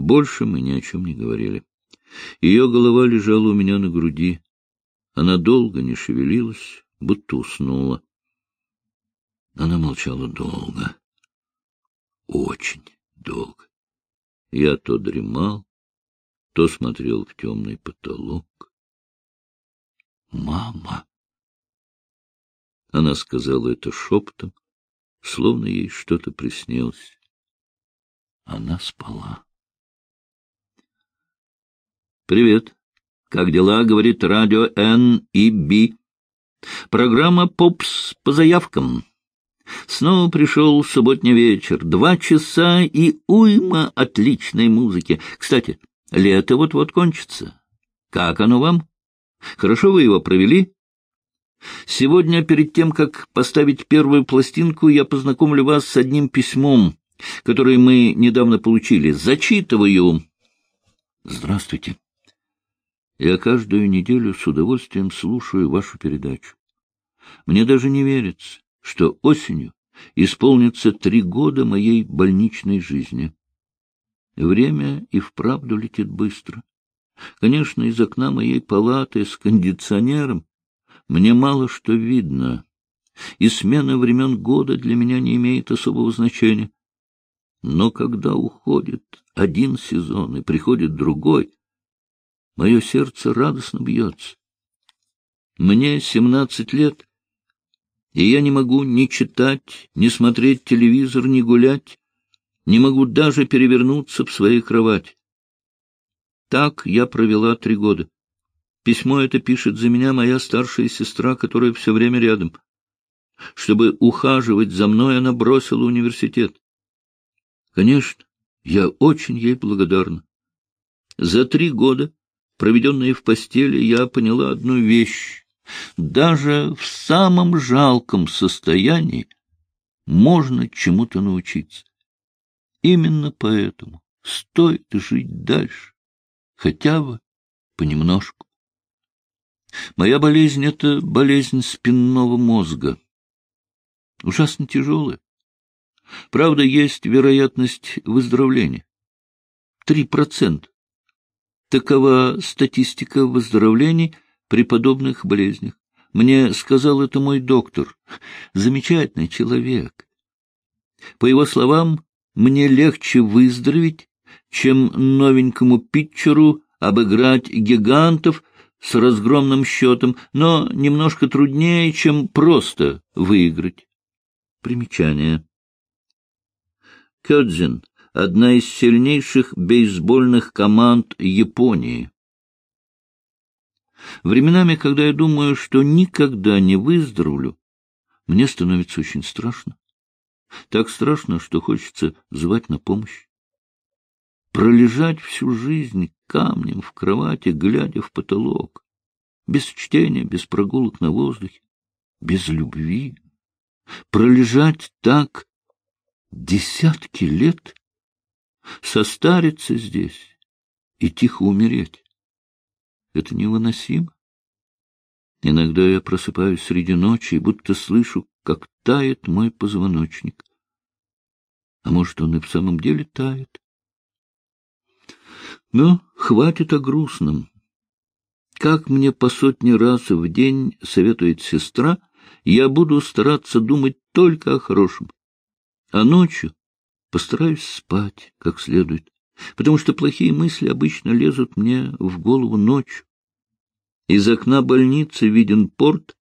Больше мы ни о чем не говорили. Ее голова лежала у меня на груди. Она долго не шевелилась, будто уснула. Она молчала долго. Очень долго. Я то дремал, то смотрел в темный потолок. «Мама!» Она сказала это шепотом, словно ей что-то приснилось. Она спала. «Привет. Как дела?» — говорит радио Н и Б. Программа «Попс» по заявкам. Снова пришел субботний вечер. Два часа и уйма отличной музыки. Кстати, лето вот-вот кончится. Как оно вам? Хорошо вы его провели? Сегодня, перед тем, как поставить первую пластинку, я познакомлю вас с одним письмом, которое мы недавно получили. Зачитываю. Здравствуйте. Я каждую неделю с удовольствием слушаю вашу передачу. Мне даже не верится, что осенью исполнится три года моей больничной жизни. Время и вправду летит быстро. Конечно, из окна моей палаты с кондиционером мне мало что видно, и смена времен года для меня не имеет особого значения. Но когда уходит один сезон и приходит другой, мое сердце радостно бьется. Мне семнадцать лет, и я не могу ни читать, ни смотреть телевизор, ни гулять, не могу даже перевернуться в своей кровати. Так я провела три года. Письмо это пишет за меня моя старшая сестра, которая все время рядом. Чтобы ухаживать за мной, она бросила университет. Конечно, я очень ей благодарна. За три года, проведенные в постели, я поняла одну вещь. Даже в самом жалком состоянии можно чему-то научиться. Именно поэтому стоит жить дальше хотя бы понемножку. Моя болезнь — это болезнь спинного мозга. Ужасно тяжелая. Правда, есть вероятность выздоровления. Три процента. Такова статистика выздоровлений при подобных болезнях. Мне сказал это мой доктор. Замечательный человек. По его словам, мне легче выздороветь, чем новенькому питчеру обыграть гигантов с разгромным счетом, но немножко труднее, чем просто выиграть. Примечание. Кёдзин — одна из сильнейших бейсбольных команд Японии. Временами, когда я думаю, что никогда не выздоровлю, мне становится очень страшно. Так страшно, что хочется звать на помощь пролежать всю жизнь камнем в кровати, глядя в потолок, без чтения, без прогулок на воздухе, без любви, пролежать так десятки лет, состариться здесь и тихо умереть. Это невыносимо. Иногда я просыпаюсь среди ночи и будто слышу, как тает мой позвоночник. А может, он и в самом деле тает? Но хватит о грустном. Как мне по сотни раз в день советует сестра, я буду стараться думать только о хорошем. А ночью постараюсь спать как следует, потому что плохие мысли обычно лезут мне в голову ночью. Из окна больницы виден порт.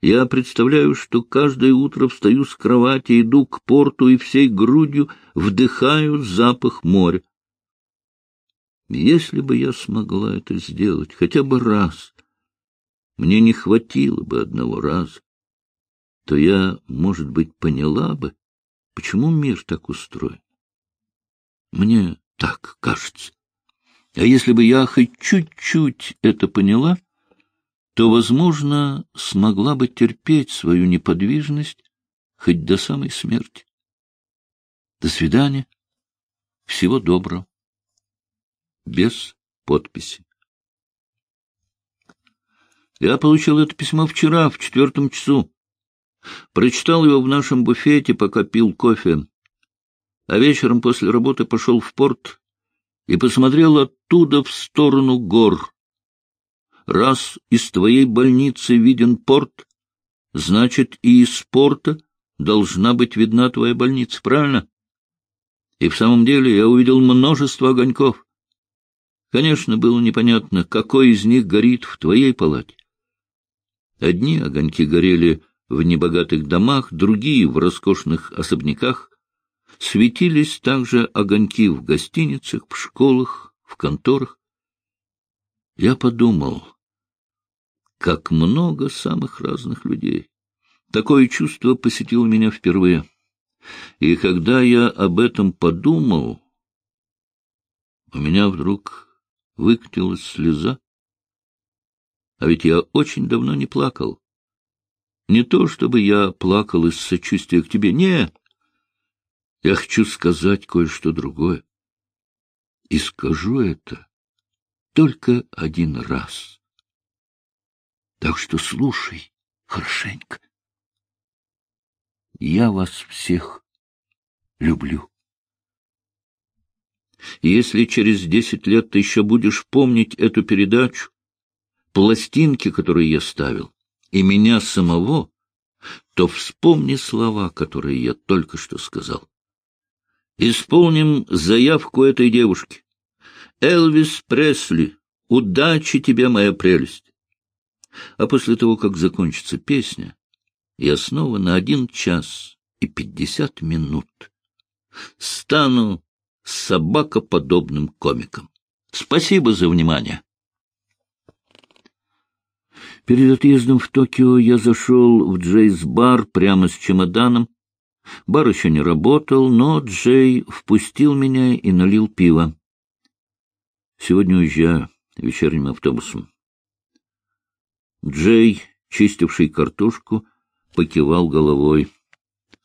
Я представляю, что каждое утро встаю с кровати, иду к порту и всей грудью вдыхаю запах моря. Если бы я смогла это сделать хотя бы раз, мне не хватило бы одного раза, то я, может быть, поняла бы, почему мир так устроен. Мне так кажется. А если бы я хоть чуть-чуть это поняла, то, возможно, смогла бы терпеть свою неподвижность хоть до самой смерти. До свидания. Всего доброго без подписи. Я получил это письмо вчера, в четвертом часу. Прочитал его в нашем буфете, пока пил кофе. А вечером после работы пошел в порт и посмотрел оттуда в сторону гор. Раз из твоей больницы виден порт, значит, и из порта должна быть видна твоя больница, правильно? И в самом деле я увидел множество огоньков. Конечно, было непонятно, какой из них горит в твоей палате. Одни огоньки горели в небогатых домах, другие — в роскошных особняках. Светились также огоньки в гостиницах, в школах, в конторах. Я подумал, как много самых разных людей. Такое чувство посетило меня впервые. И когда я об этом подумал, у меня вдруг выкатилась слеза. А ведь я очень давно не плакал. Не то, чтобы я плакал из сочувствия к тебе, нет. Я хочу сказать кое-что другое. И скажу это только один раз. Так что слушай хорошенько. Я вас всех люблю. Если через десять лет ты еще будешь помнить эту передачу, пластинки, которые я ставил, и меня самого, то вспомни слова, которые я только что сказал. Исполним заявку этой девушки. Элвис Пресли, удачи тебе, моя прелесть. А после того, как закончится песня, я снова на один час и пятьдесят минут стану собакоподобным комиком. Спасибо за внимание. Перед отъездом в Токио я зашел в Джейс-бар прямо с чемоданом. Бар еще не работал, но Джей впустил меня и налил пиво. Сегодня уезжаю вечерним автобусом. Джей, чистивший картошку, покивал головой.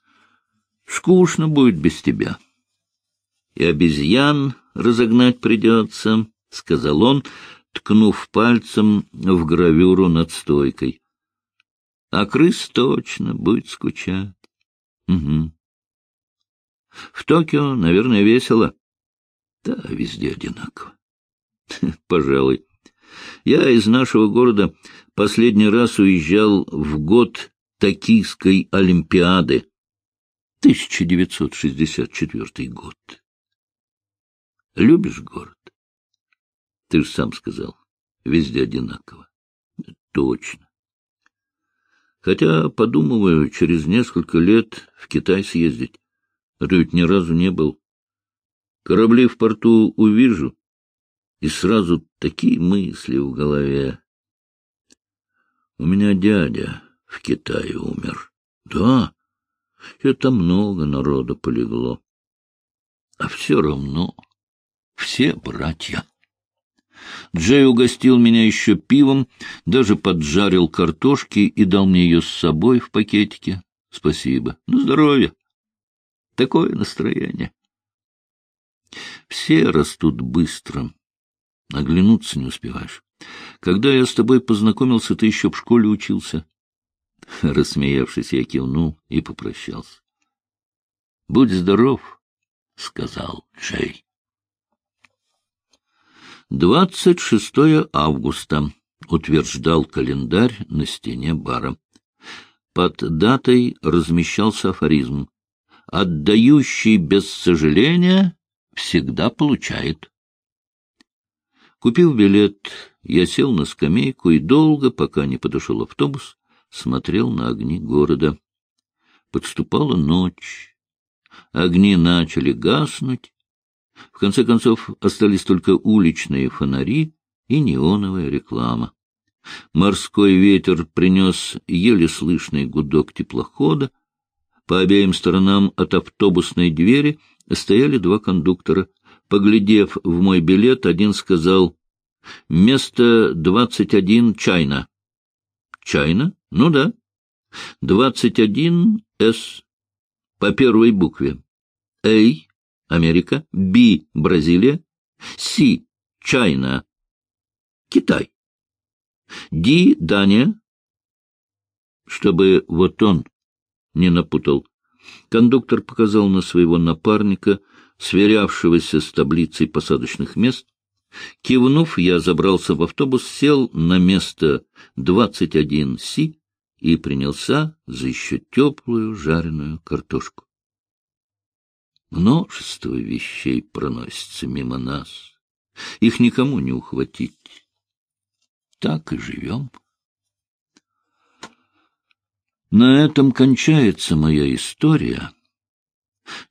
— Скучно будет без тебя. — И обезьян разогнать придется, — сказал он, ткнув пальцем в гравюру над стойкой. — А крыс точно будет скучать. — Угу. — В Токио, наверное, весело. — Да, везде одинаково. — Пожалуй. Я из нашего города последний раз уезжал в год Токийской Олимпиады. 1964 год. Любишь город? Ты же сам сказал, везде одинаково. Точно. Хотя, подумываю, через несколько лет в Китай съездить. А то ведь ни разу не был. Корабли в порту увижу, и сразу такие мысли в голове. У меня дядя в Китае умер. Да, это много народа полегло. А все равно все братья. Джей угостил меня еще пивом, даже поджарил картошки и дал мне ее с собой в пакетике. Спасибо. На здоровье. Такое настроение. Все растут быстро. Оглянуться не успеваешь. Когда я с тобой познакомился, ты еще в школе учился. Рассмеявшись, я кивнул и попрощался. — Будь здоров, — сказал Джей. 26 августа, — утверждал календарь на стене бара. Под датой размещался афоризм. «Отдающий без сожаления всегда получает». Купив билет, я сел на скамейку и долго, пока не подошел автобус, смотрел на огни города. Подступала ночь. Огни начали гаснуть, в конце концов, остались только уличные фонари и неоновая реклама. Морской ветер принес еле слышный гудок теплохода. По обеим сторонам от автобусной двери стояли два кондуктора. Поглядев в мой билет, один сказал «Место двадцать один Чайна». «Чайна? Ну да. Двадцать один С. По первой букве. Эй Америка, Б – Бразилия, С – Чайна, Китай, Д – Дания. Чтобы вот он не напутал. Кондуктор показал на своего напарника, сверявшегося с таблицей посадочных мест. Кивнув, я забрался в автобус, сел на место 21С и принялся за еще теплую жареную картошку. Множество вещей проносится мимо нас. Их никому не ухватить. Так и живем. На этом кончается моя история,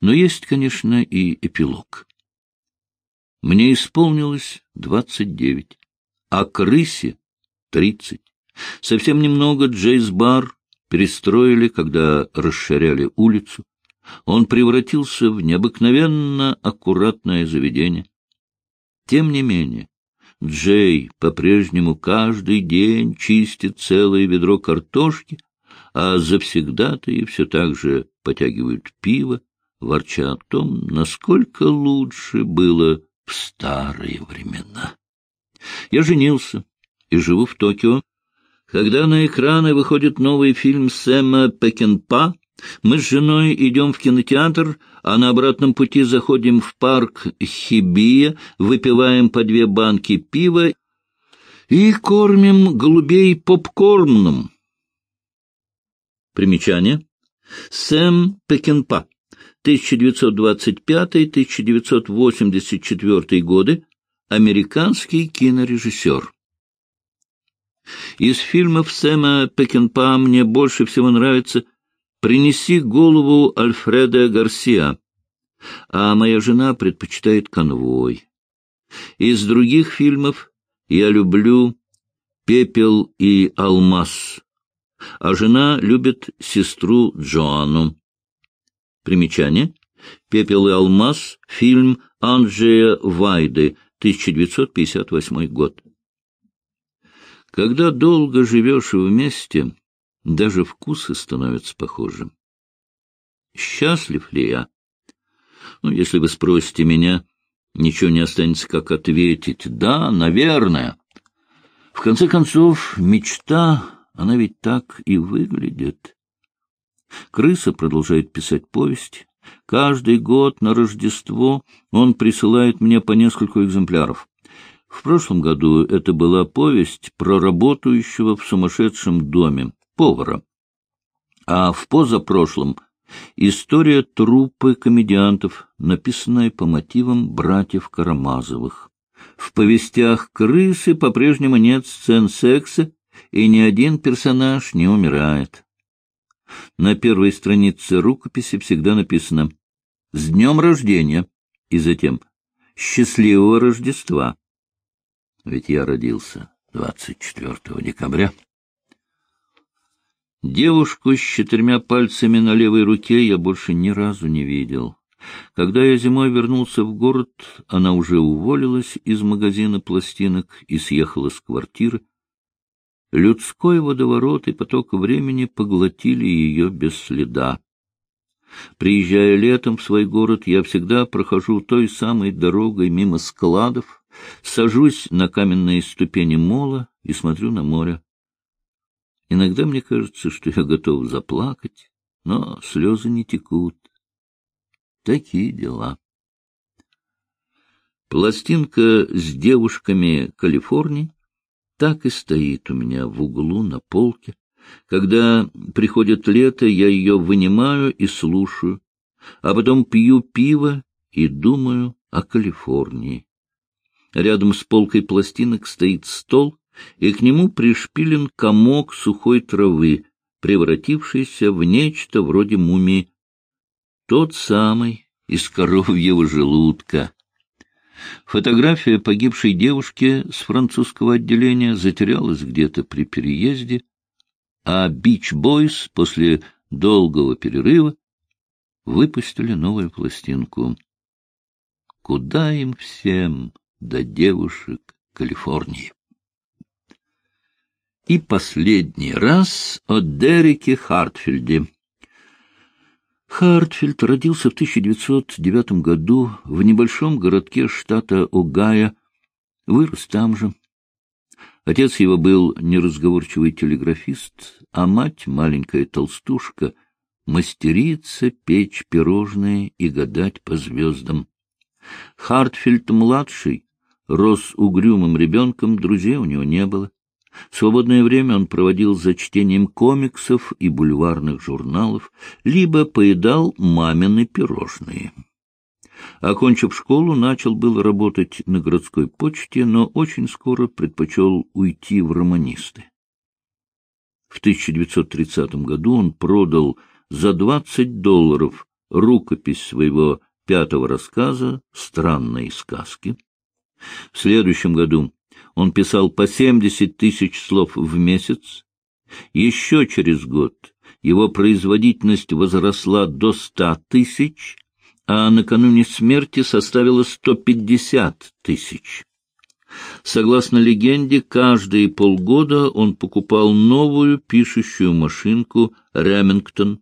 но есть, конечно, и эпилог. Мне исполнилось двадцать девять, а крысе — тридцать. Совсем немного Джейс-бар перестроили, когда расширяли улицу. Он превратился в необыкновенно аккуратное заведение. Тем не менее, Джей по-прежнему каждый день чистит целое ведро картошки, а завсегдатые все так же потягивают пиво, ворча о том, насколько лучше было в старые времена. Я женился и живу в Токио. Когда на экраны выходит новый фильм Сэма Пекенпа, мы с женой идем в кинотеатр, а на обратном пути заходим в парк Хибия, выпиваем по две банки пива и кормим голубей попкорном. Примечание. Сэм Пекенпа. 1925-1984 годы. Американский кинорежиссер. Из фильмов Сэма Пекенпа мне больше всего нравится «Принеси голову Альфреда Гарсиа», а моя жена предпочитает «Конвой». Из других фильмов я люблю «Пепел и алмаз», а жена любит сестру Джоанну. Примечание. «Пепел и алмаз» — фильм Анджея Вайды, 1958 год. Когда долго живешь вместе, даже вкусы становятся похожи. Счастлив ли я? Ну, если вы спросите меня, ничего не останется, как ответить. Да, наверное. В конце концов, мечта, она ведь так и выглядит. Крыса продолжает писать повесть. Каждый год на Рождество он присылает мне по нескольку экземпляров. В прошлом году это была повесть про работающего в сумасшедшем доме повара. А в позапрошлом — история труппы комедиантов, написанная по мотивам братьев Карамазовых. В повестях «Крысы» по-прежнему нет сцен секса, и ни один персонаж не умирает. На первой странице рукописи всегда написано «С днем рождения» и затем «Счастливого Рождества». Ведь я родился 24 декабря. Девушку с четырьмя пальцами на левой руке я больше ни разу не видел. Когда я зимой вернулся в город, она уже уволилась из магазина пластинок и съехала с квартиры. Людской водоворот и поток времени поглотили ее без следа. Приезжая летом в свой город, я всегда прохожу той самой дорогой мимо складов, сажусь на каменные ступени мола и смотрю на море. Иногда мне кажется, что я готов заплакать, но слезы не текут. Такие дела. Пластинка с девушками Калифорнии так и стоит у меня в углу на полке. Когда приходит лето, я ее вынимаю и слушаю, а потом пью пиво и думаю о Калифорнии. Рядом с полкой пластинок стоит стол, и к нему пришпилен комок сухой травы, превратившийся в нечто вроде мумии. Тот самый из коровьего желудка. Фотография погибшей девушки с французского отделения затерялась где-то при переезде, а «Бич Бойс» после долгого перерыва выпустили новую пластинку. Куда им всем до девушек Калифорнии? И последний раз о Дереке Хартфельде. Хартфельд родился в 1909 году в небольшом городке штата Огайо, вырос там же. Отец его был неразговорчивый телеграфист, а мать, маленькая толстушка, мастерица печь пирожные и гадать по звездам. Хартфельд-младший рос угрюмым ребенком, друзей у него не было. Свободное время он проводил за чтением комиксов и бульварных журналов, либо поедал мамины пирожные. Окончив школу, начал был работать на городской почте, но очень скоро предпочел уйти в романисты. В 1930 году он продал за 20 долларов рукопись своего пятого рассказа «Странные сказки». В следующем году он писал по 70 тысяч слов в месяц. Еще через год его производительность возросла до 100 тысяч, а накануне смерти составила 150 тысяч. Согласно легенде, каждые полгода он покупал новую пишущую машинку «Ремингтон».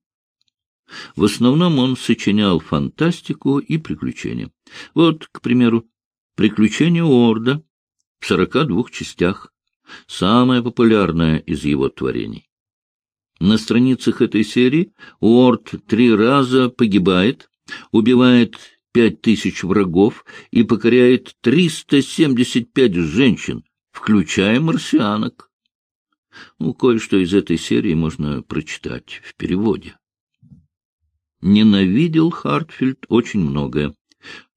В основном он сочинял фантастику и приключения. Вот, к примеру, «Приключения Уорда» в сорока двух частях, самое популярное из его творений. На страницах этой серии Уорд три раза погибает, убивает пять тысяч врагов и покоряет триста семьдесят пять женщин, включая марсианок. Ну, кое-что из этой серии можно прочитать в переводе. Ненавидел Хартфильд очень многое.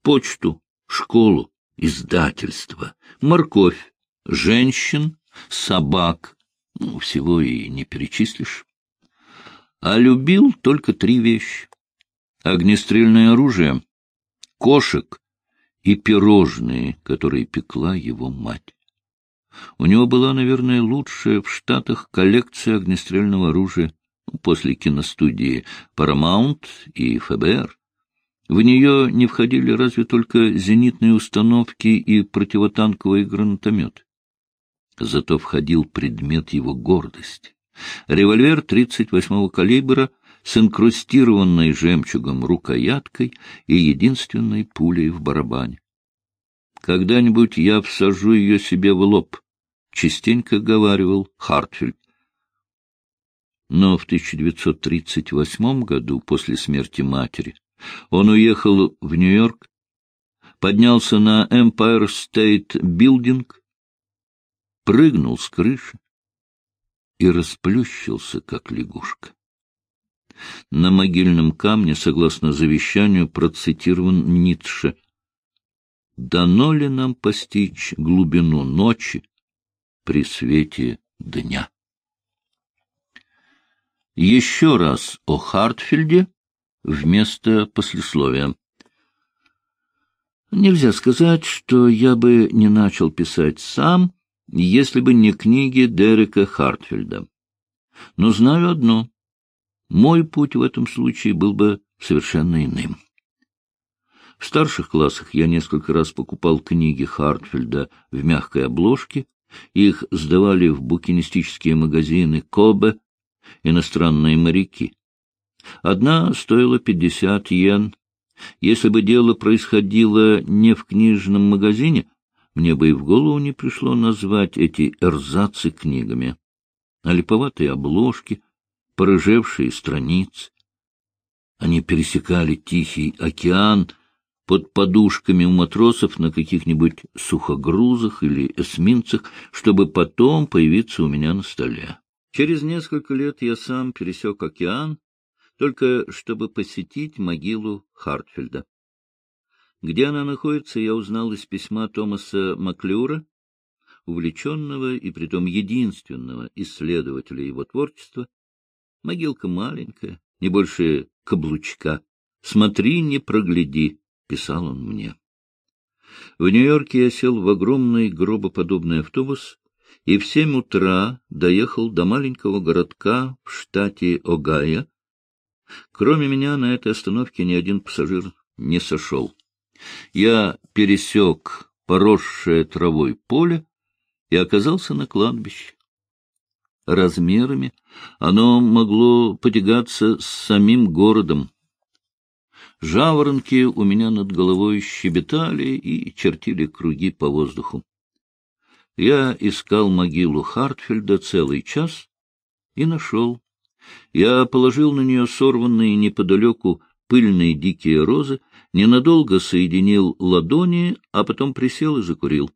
Почту, школу, издательство, морковь, женщин, собак. Ну, всего и не перечислишь. А любил только три вещи. Огнестрельное оружие, кошек и пирожные, которые пекла его мать. У него была, наверное, лучшая в Штатах коллекция огнестрельного оружия после киностудии Paramount и ФБР. В нее не входили разве только зенитные установки и противотанковые гранатометы. Зато входил предмет его гордости. Револьвер 38-го калибра с инкрустированной жемчугом рукояткой и единственной пулей в барабане. «Когда-нибудь я всажу ее себе в лоб», — частенько говаривал Хартфельд. Но в 1938 году, после смерти матери, он уехал в Нью-Йорк, поднялся на Empire State Building, прыгнул с крыши и расплющился, как лягушка. На могильном камне, согласно завещанию, процитирован Ницше. «Дано ли нам постичь глубину ночи при свете дня?» Еще раз о Хартфельде вместо послесловия. Нельзя сказать, что я бы не начал писать сам, если бы не книги Дерека Хартфельда. Но знаю одно мой путь в этом случае был бы совершенно иным. В старших классах я несколько раз покупал книги Хартфельда в мягкой обложке, их сдавали в букинистические магазины Кобе, иностранные моряки. Одна стоила пятьдесят йен. Если бы дело происходило не в книжном магазине, мне бы и в голову не пришло назвать эти эрзацы книгами. А липоватые обложки, порыжевшие страницы. Они пересекали Тихий океан под подушками у матросов на каких-нибудь сухогрузах или эсминцах, чтобы потом появиться у меня на столе. Через несколько лет я сам пересек океан, только чтобы посетить могилу Хартфельда. Где она находится, я узнал из письма Томаса Маклюра, увлеченного и притом единственного исследователя его творчества, Могилка маленькая, не больше каблучка. Смотри, не прогляди, — писал он мне. В Нью-Йорке я сел в огромный гробоподобный автобус и в семь утра доехал до маленького городка в штате Огайо. Кроме меня на этой остановке ни один пассажир не сошел. Я пересек поросшее травой поле и оказался на кладбище размерами, оно могло потягаться с самим городом. Жаворонки у меня над головой щебетали и чертили круги по воздуху. Я искал могилу Хартфельда целый час и нашел. Я положил на нее сорванный неподалеку пыльные дикие розы, ненадолго соединил ладони, а потом присел и закурил.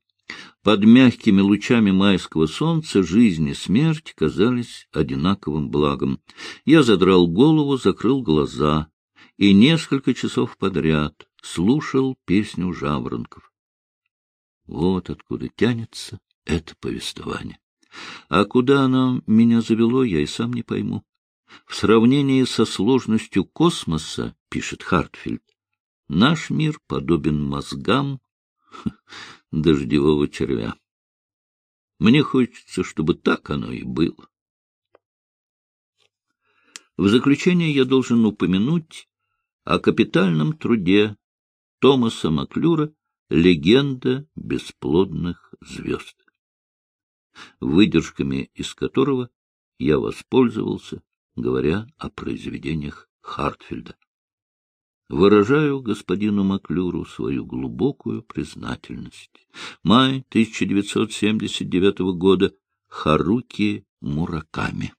Под мягкими лучами майского солнца жизнь и смерть казались одинаковым благом. Я задрал голову, закрыл глаза и несколько часов подряд слушал песню жаворонков. Вот откуда тянется это повествование. А куда оно меня завело, я и сам не пойму. В сравнении со сложностью космоса, пишет Хартфельд, наш мир подобен мозгам дождевого червя. Мне хочется, чтобы так оно и было. В заключение я должен упомянуть о капитальном труде Томаса Маклюра «Легенда бесплодных звезд», выдержками из которого я воспользовался, говоря о произведениях Хартфельда. Выражаю господину Маклюру свою глубокую признательность. Май 1979 года. Харуки Мураками